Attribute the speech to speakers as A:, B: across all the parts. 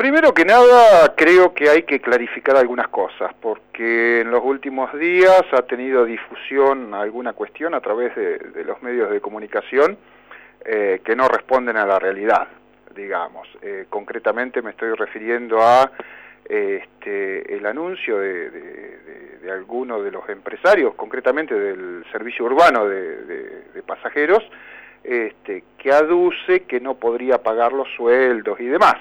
A: Primero que nada, creo que hay que clarificar algunas cosas, porque en los últimos días ha tenido difusión alguna cuestión a través de, los medios de comunicación eh, que no responden a la realidad, digamos. Eh, concretamente me estoy refiriendo a este, el anuncio de, de, algunos de los empresarios, concretamente del servicio urbano de, pasajeros, este, que aduce que no podría pagar los sueldos y demás.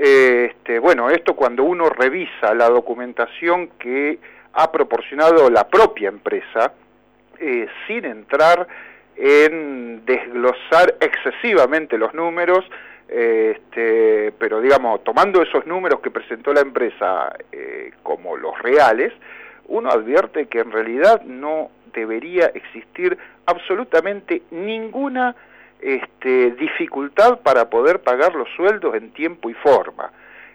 A: Este, bueno, esto cuando uno revisa la documentación que ha proporcionado la propia empresa, eh, sin entrar en desglosar excesivamente los números, este, pero digamos, tomando esos números que presentó la empresa eh, como los reales, uno advierte que en realidad no debería existir absolutamente ninguna este, dificultad para poder pagar los sueldos en tiempo y forma.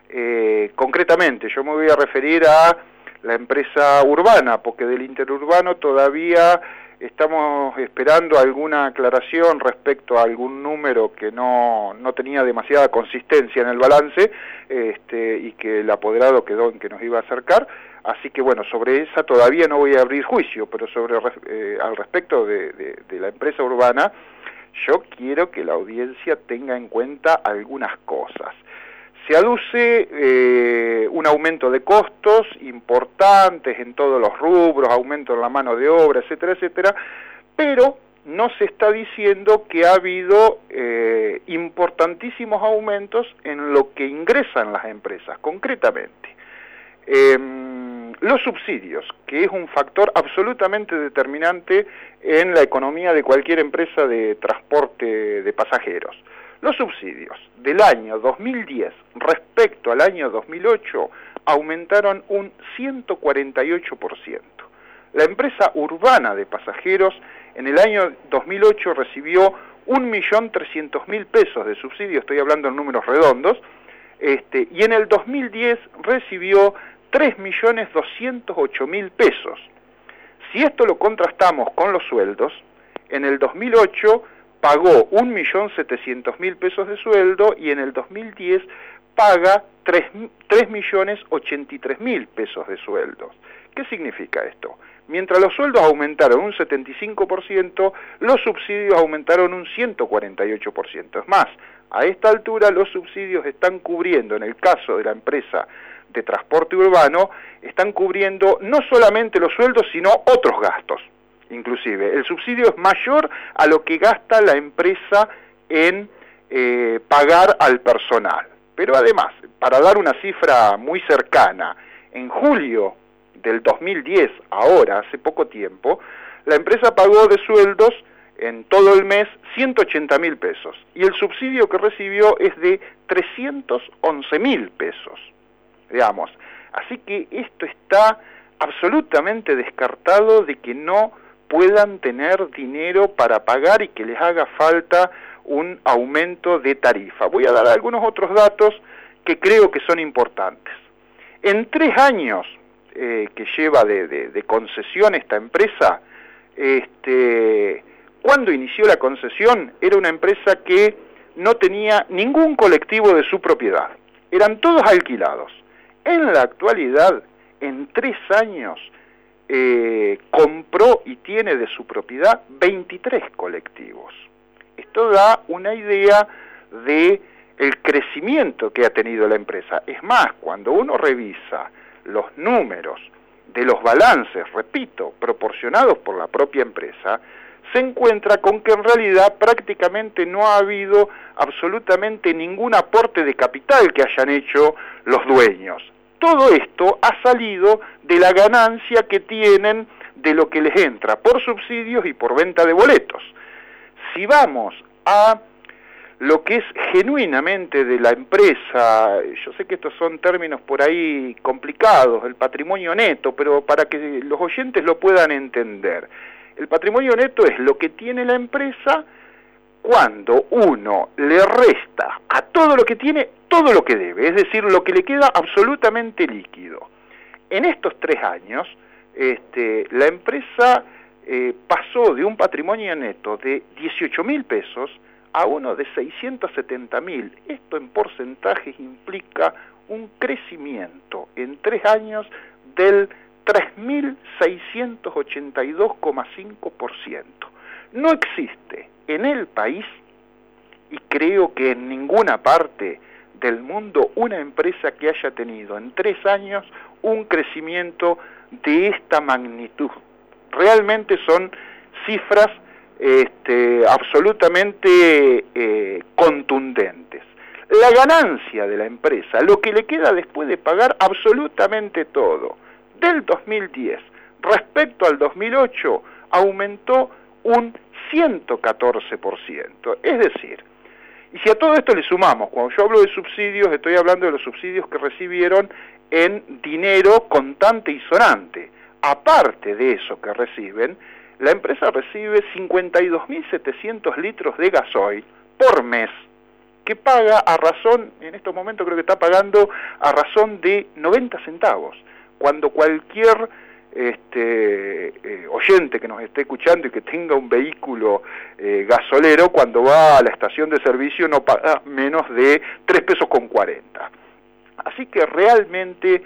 A: Eh, concretamente, yo me voy a referir a la empresa urbana, porque del interurbano todavía estamos esperando alguna aclaración respecto a algún número que no, no tenía demasiada consistencia en el balance este, y que el apoderado quedó en que nos iba a acercar. Así que bueno, sobre esa todavía no voy a abrir juicio, pero sobre eh, al respecto de, de la empresa urbana, yo quiero que la audiencia tenga en cuenta algunas cosas. Se aduce eh, un aumento de costos importantes en todos los rubros, aumento en la mano de obra, etcétera, etcétera, pero no se está diciendo que ha habido eh, importantísimos aumentos en lo que ingresan las empresas, concretamente. Em, los subsidios, que es un factor absolutamente determinante en la economía de cualquier empresa de transporte de pasajeros. Los subsidios del año 2010 respecto al año 2008 aumentaron un 148%. La empresa urbana de pasajeros en el año 2008 recibió 1.300.000 pesos de subsidio, estoy hablando en números redondos, este, y en el 2010 recibió 3.208.000 pesos. Si esto lo contrastamos con los sueldos, en el 2008 pagó 1.700.000 pesos de sueldo y en el 2010 paga 3.083.000 pesos de sueldos. ¿Qué significa esto? Mientras los sueldos aumentaron un 75%, los subsidios aumentaron un 148%. Es más, a esta altura los subsidios están cubriendo, en el caso de la empresa de transporte urbano están cubriendo no solamente los sueldos, sino otros gastos, inclusive. El subsidio es mayor a lo que gasta la empresa en eh, pagar al personal. Pero además, para dar una cifra muy cercana, en julio del 2010, ahora, hace poco tiempo, la empresa pagó de sueldos en todo el mes 180 mil pesos y el subsidio que recibió es de 311 mil pesos digamos. Así que esto está absolutamente descartado de que no puedan tener dinero para pagar y que les haga falta un aumento de tarifa. Voy a dar algunos otros datos que creo que son importantes. En tres años eh, que lleva de, concesión esta empresa, este, cuando inició la concesión era una empresa que no tenía ningún colectivo de su propiedad, eran todos alquilados. En la actualidad, en tres años, eh, compró y tiene de su propiedad 23 colectivos. Esto da una idea de el crecimiento que ha tenido la empresa. Es más, cuando uno revisa los números de los balances, repito, proporcionados por la propia empresa, se encuentra con que en realidad prácticamente no ha habido absolutamente ningún aporte de capital que hayan hecho los dueños todo esto ha salido de la ganancia que tienen de lo que les entra por subsidios y por venta de boletos. Si vamos a lo que es genuinamente de la empresa, yo sé que estos son términos por ahí complicados, el patrimonio neto, pero para que los oyentes lo puedan entender, el patrimonio neto es lo que tiene la empresa cuando uno le resta a todo lo que tiene todo lo que debe, es decir, lo que le queda absolutamente líquido. En estos tres años, este, la empresa eh, pasó de un patrimonio neto de 18 mil pesos a uno de 670 mil. Esto en porcentajes implica un crecimiento en tres años del 3.682,5%. No existe en el país, y creo que en ninguna parte del mundo, una empresa que haya tenido en tres años un crecimiento de esta magnitud. Realmente son cifras este, absolutamente eh, contundentes. La ganancia de la empresa, lo que le queda después de pagar absolutamente todo, del 2010 respecto al 2008, aumentó un 114%. Es decir, y si a todo esto le sumamos, cuando yo hablo de subsidios, estoy hablando de los subsidios que recibieron en dinero contante y sonante. Aparte de eso que reciben, la empresa recibe 52.700 litros de gasoil por mes, que paga a razón, en estos momentos creo que está pagando a razón de 90 centavos, cuando cualquier este, eh, oyente que nos esté escuchando y que tenga un vehículo eh, gasolero, cuando va a la estación de servicio no paga menos de 3 pesos con 40. Así que realmente,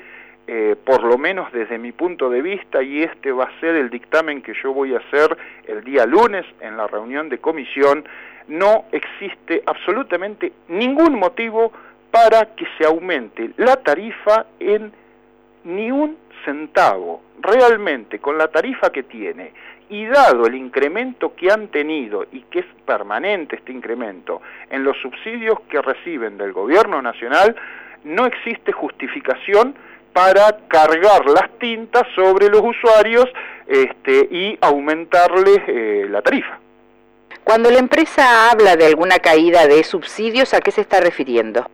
A: eh, por lo menos desde mi punto de vista, y este va a ser el dictamen que yo voy a hacer el día lunes en la reunión de comisión, no existe absolutamente ningún motivo para que se aumente la tarifa en ni un centavo. Realmente, con la tarifa que tiene y dado el incremento que han tenido y que es permanente este incremento en los subsidios que reciben del gobierno nacional, no existe justificación para cargar las tintas sobre los usuarios este, y aumentarles eh, la tarifa.
B: Cuando la empresa habla de alguna caída de subsidios, ¿a qué se está refiriendo?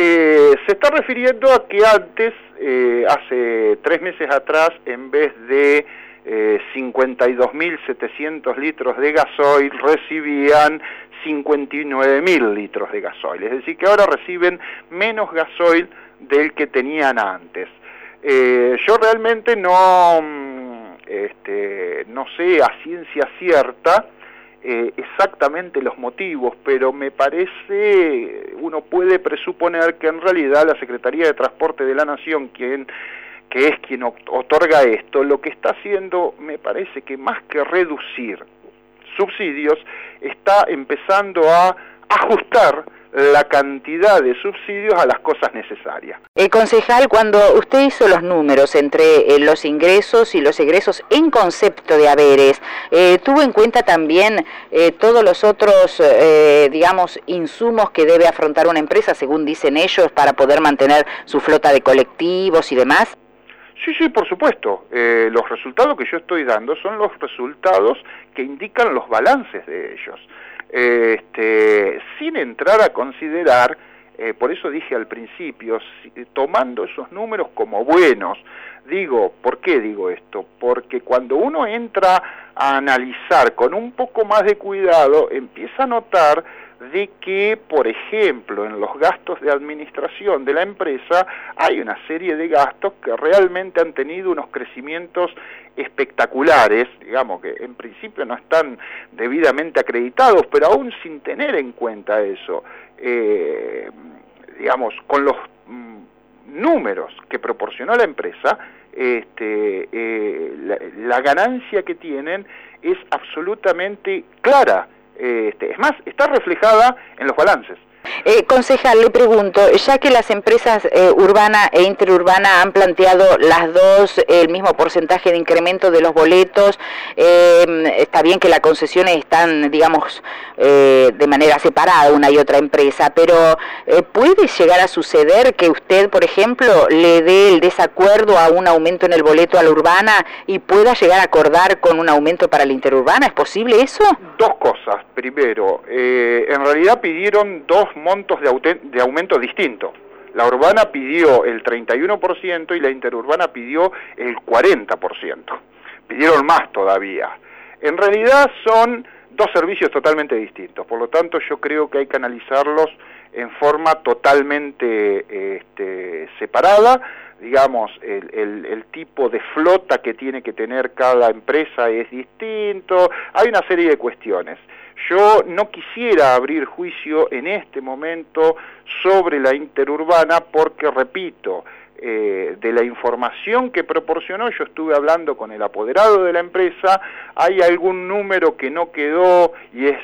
A: Eh, se está refiriendo a que antes, eh, hace tres meses atrás, en vez de eh, 52.700 litros de gasoil, recibían 59.000 litros de gasoil. Es decir, que ahora reciben menos gasoil del que tenían antes. Eh, yo realmente no, mm, este, no sé a ciencia cierta eh, exactamente los motivos, pero me parece, uno puede presuponer que en realidad la Secretaría de Transporte de la Nación, quien que es quien otorga esto, lo que está haciendo, me parece que más que reducir subsidios, está empezando a ajustar la cantidad de subsidios a las cosas necesarias.
B: El concejal, cuando usted hizo los números entre eh, los ingresos y los egresos en concepto de haberes, eh, ¿tuvo en cuenta también eh, todos los otros, digamos, insumos que debe afrontar una empresa, según dicen ellos, para poder mantener su flota de colectivos y demás?
A: Sí, sí, por supuesto. los resultados que yo estoy dando son los resultados que indican los balances de ellos este, sin entrar a considerar, eh, por eso dije al principio, tomando esos números como buenos, digo, ¿por qué digo esto? Porque cuando uno entra a analizar con un poco más de cuidado, empieza a notar de que, por ejemplo, en los gastos de administración de la empresa hay una serie de gastos que realmente han tenido unos crecimientos espectaculares, digamos que en principio no están debidamente acreditados, pero aún sin tener en cuenta eso, eh, digamos, con los mm, números que proporcionó la empresa, este, eh, la ganancia que tienen es absolutamente clara este, es más, está reflejada en los balances.
B: Eh, concejal, le pregunto, ya que las empresas eh, urbana e interurbana han planteado las dos el mismo porcentaje de incremento de los boletos, em, está bien que las concesiones están, digamos, eh, de manera separada una y otra empresa, pero ¿puede llegar a suceder que usted, por ejemplo, le dé el desacuerdo a un aumento en el boleto a la urbana y pueda llegar a acordar con un aumento para la interurbana? ¿Es posible eso?
A: Dos cosas. Primero, en realidad pidieron dos montos de, de aumento distintos. La urbana pidió el 31% y la interurbana pidió el 40%. Pidieron más todavía. En realidad son dos servicios totalmente distintos, por lo tanto yo creo que hay que analizarlos en forma totalmente este, separada, digamos, el, el, tipo de flota que tiene que tener cada empresa es distinto, hay una serie de cuestiones. Yo no quisiera abrir juicio en este momento sobre la interurbana porque, repito, eh, de la información que proporcionó, yo estuve hablando con el apoderado de la empresa, hay algún número que no quedó, y es,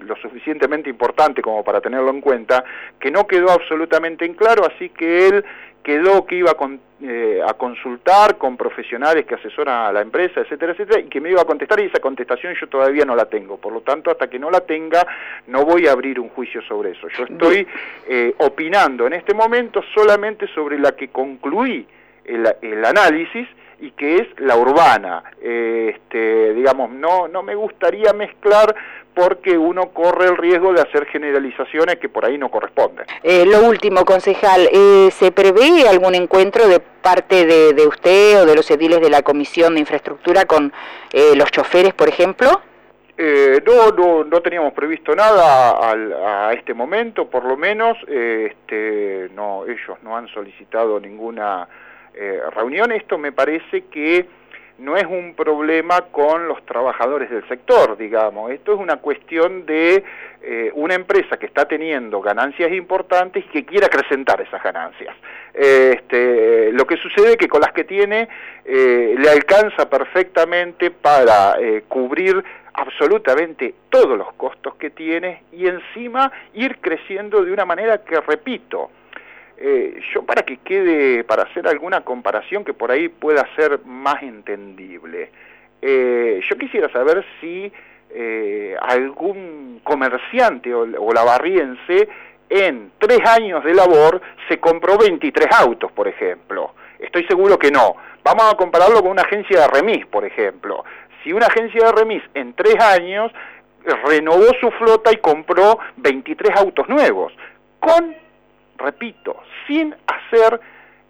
A: lo suficientemente importante como para tenerlo en cuenta, que no quedó absolutamente en claro, así que él quedó que iba eh, a, consultar con profesionales que asesoran a la empresa, etcétera, etcétera, y que me iba a contestar y esa contestación yo todavía no la tengo. Por lo tanto, hasta que no la tenga, no voy a abrir un juicio sobre eso. Yo estoy eh, opinando en este momento solamente sobre la que concluí el, el análisis y que es la urbana. Este, digamos, no, no me gustaría mezclar porque uno corre el riesgo de hacer generalizaciones que por ahí no corresponden.
B: Eh, lo último, concejal, eh, ¿se prevé algún encuentro de parte de, usted o de los ediles de la Comisión de Infraestructura con eh, los choferes, por ejemplo?
A: no, no, no teníamos previsto nada a este momento, por lo menos, este, no, ellos no han solicitado ninguna reunión. Esto me parece que no es un problema con los trabajadores del sector, digamos. Esto es una cuestión de eh, una empresa que está teniendo ganancias importantes y que quiere acrecentar esas ganancias. Este, lo que sucede es que con las que tiene eh, le alcanza perfectamente para eh, cubrir absolutamente todos los costos que tiene y encima ir creciendo de una manera que, repito, eh, yo para que quede, para hacer alguna comparación que por ahí pueda ser más entendible, eh, yo quisiera saber si eh, algún comerciante o, o lavarriense en tres años de labor se compró 23 autos, por ejemplo. Estoy seguro que no. Vamos a compararlo con una agencia de remis, por ejemplo. Si una agencia de remis en tres años renovó su flota y compró 23 autos nuevos, con repito, sin hacer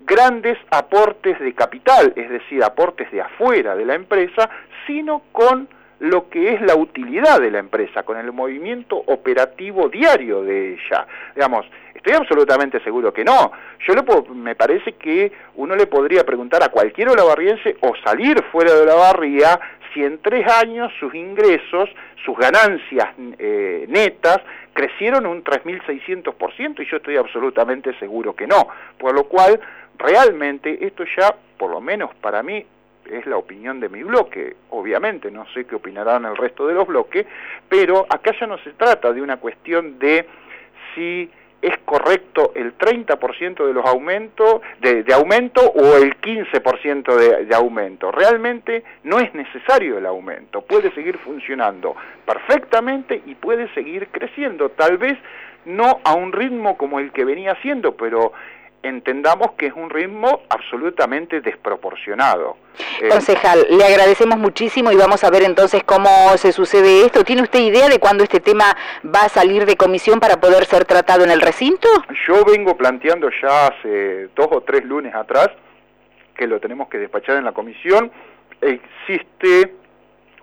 A: grandes aportes de capital, es decir, aportes de afuera de la empresa, sino con lo que es la utilidad de la empresa, con el movimiento operativo diario de ella. Digamos, estoy absolutamente seguro que no. Yo le me parece que uno le podría preguntar a cualquier olavarriense o salir fuera de la barría si en tres años sus ingresos, sus ganancias eh, netas, crecieron un 3.600% y yo estoy absolutamente seguro que no. Por lo cual, realmente esto ya, por lo menos para mí, es la opinión de mi bloque, obviamente, no sé qué opinarán el resto de los bloques, pero acá ya no se trata de una cuestión de si es correcto el 30% de los aumentos de, aumento o el 15% de, de aumento. Realmente no es necesario el aumento, puede seguir funcionando perfectamente y puede seguir creciendo, tal vez no a un ritmo como el que venía haciendo, pero entendamos que es un ritmo absolutamente desproporcionado.
B: Eh, Concejal, le agradecemos muchísimo y vamos a ver entonces cómo se sucede esto. ¿Tiene usted idea de cuándo este tema va a salir de comisión para poder ser tratado en el recinto?
A: Yo vengo planteando ya hace dos o tres lunes atrás que lo tenemos que despachar en la comisión. Existe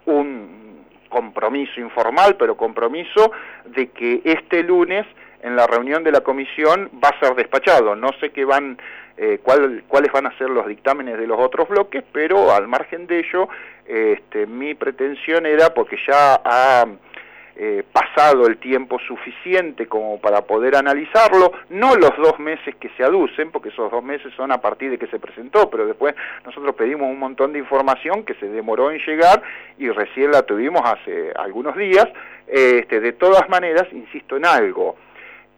A: un compromiso informal, pero compromiso de que este lunes en la reunión de la comisión va a ser despachado. No sé qué van, eh, cuáles van a ser los dictámenes de los otros bloques, pero al margen de ello, este, mi pretensión era, porque ya ha eh, pasado el tiempo suficiente como para poder analizarlo, no los dos meses que se aducen, porque esos dos meses son a partir de que se presentó, pero después nosotros pedimos un montón de información que se demoró en llegar y recién la tuvimos hace algunos días. Este, de todas maneras, insisto en algo,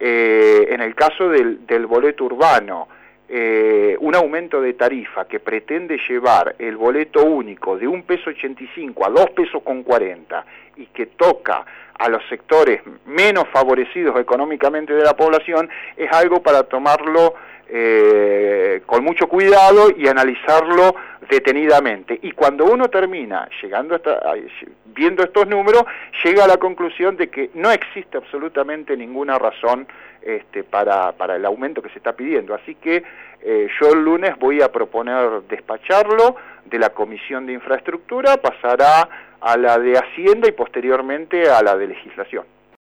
A: eh, en el caso del, boleto urbano, eh, un aumento de tarifa que pretende llevar el boleto único de un peso 85 a dos pesos con 40 y que toca a los sectores menos favorecidos económicamente de la población, es algo para tomarlo eh, con mucho cuidado y analizarlo detenidamente. Y cuando uno termina llegando hasta, viendo estos números, llega a la conclusión de que no existe absolutamente ninguna razón este, para, para el aumento que se está pidiendo. Así que eh, yo el lunes voy a proponer despacharlo de la Comisión de Infraestructura, pasará a la de Hacienda y posteriormente a la de Legislación.